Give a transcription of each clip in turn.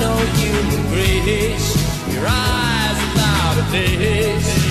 no human grace. Your eyes without a face.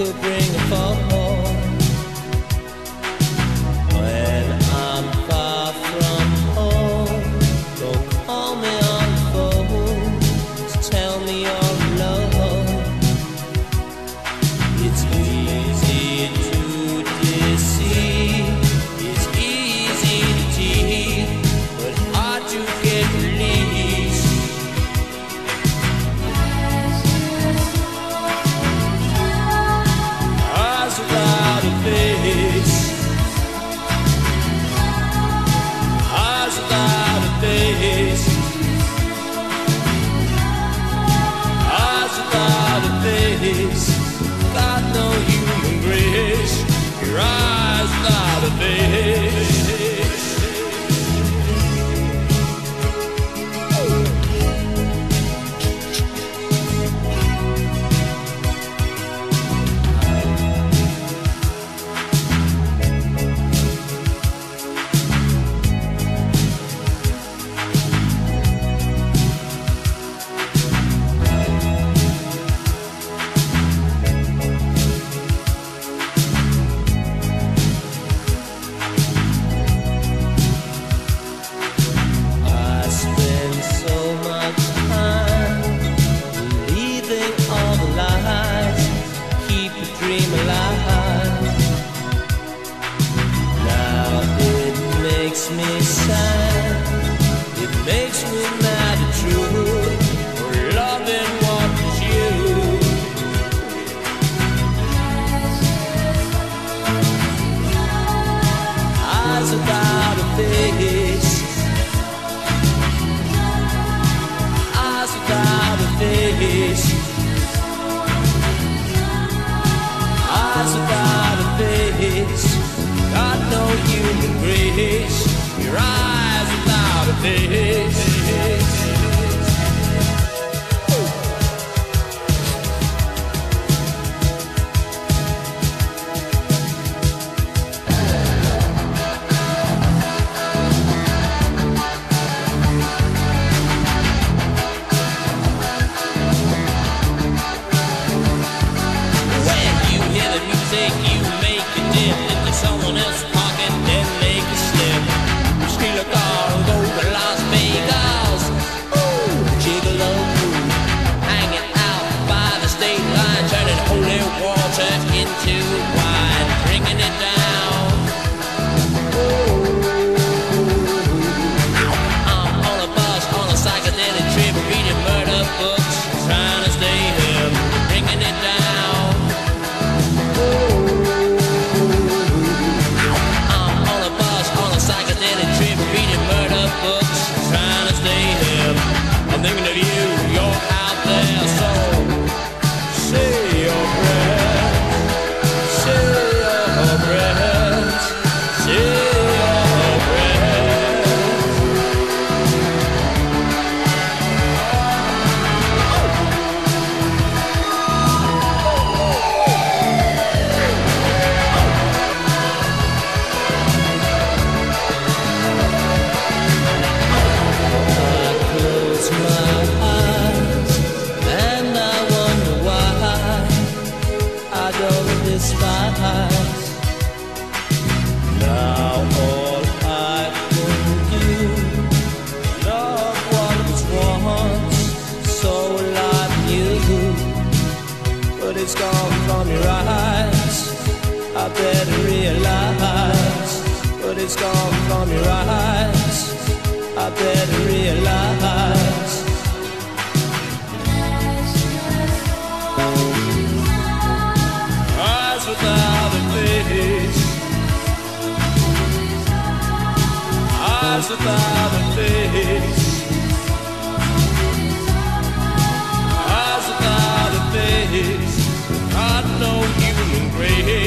could bring a fall. day. face. Eyes without a face. Got no human grace. Your eyes without a face. is gone from your eyes. I better realize But it's gone from your eyes. I better realize. Eyes without a face. Eyes without a face. no human grace.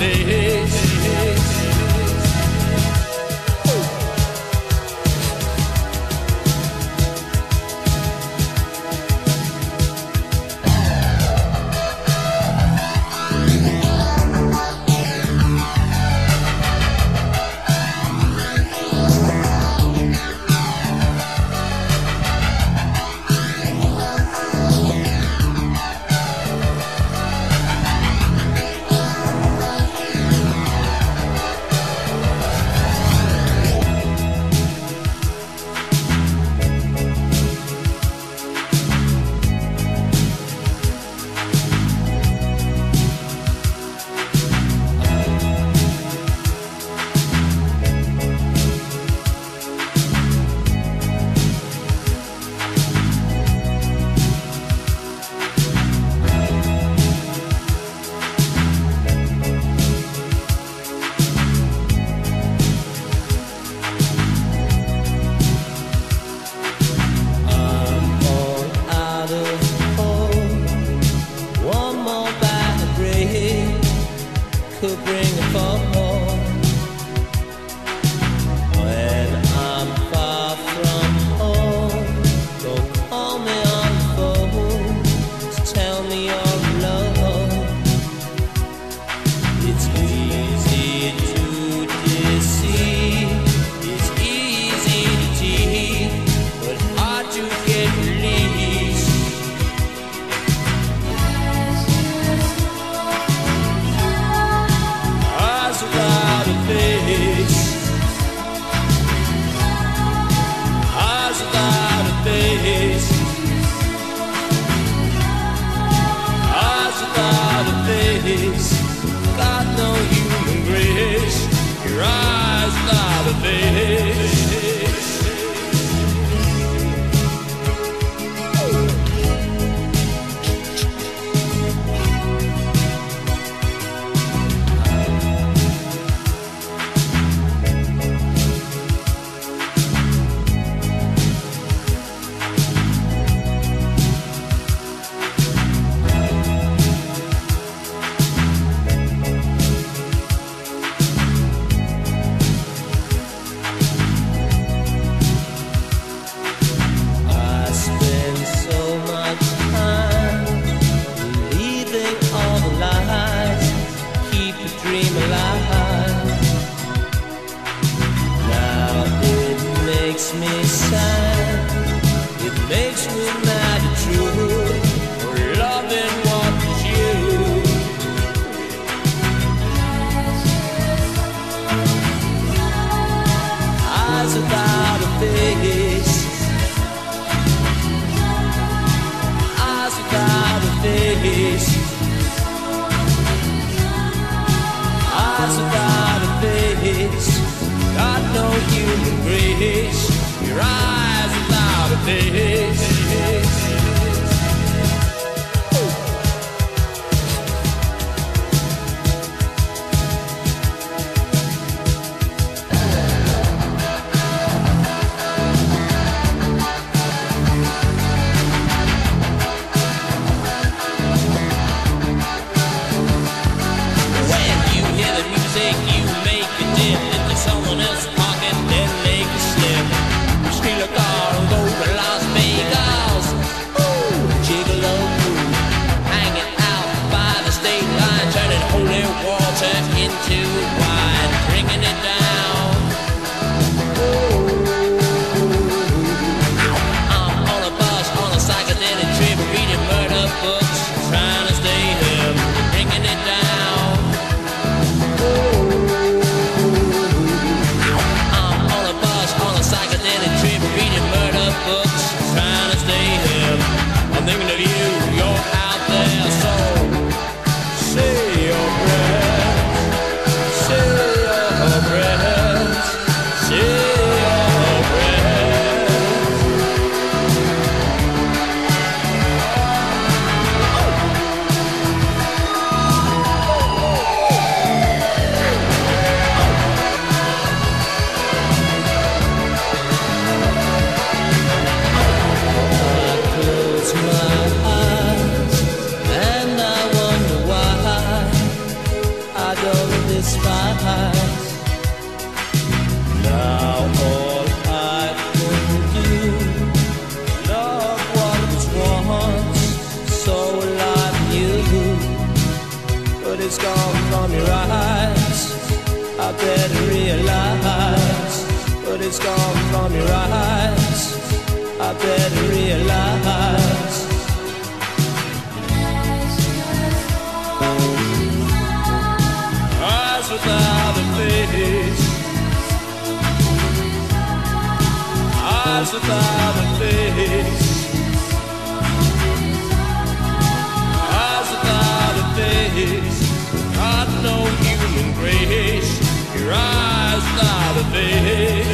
day. sing a Got no human grace. Your eyes by the face. human grace. Your eyes are loud of days. It's gone from your eyes. I better realize, but it's gone from your eyes. I better realize. Eyes without a face. Eyes without a no human grace. Your eyes not a face.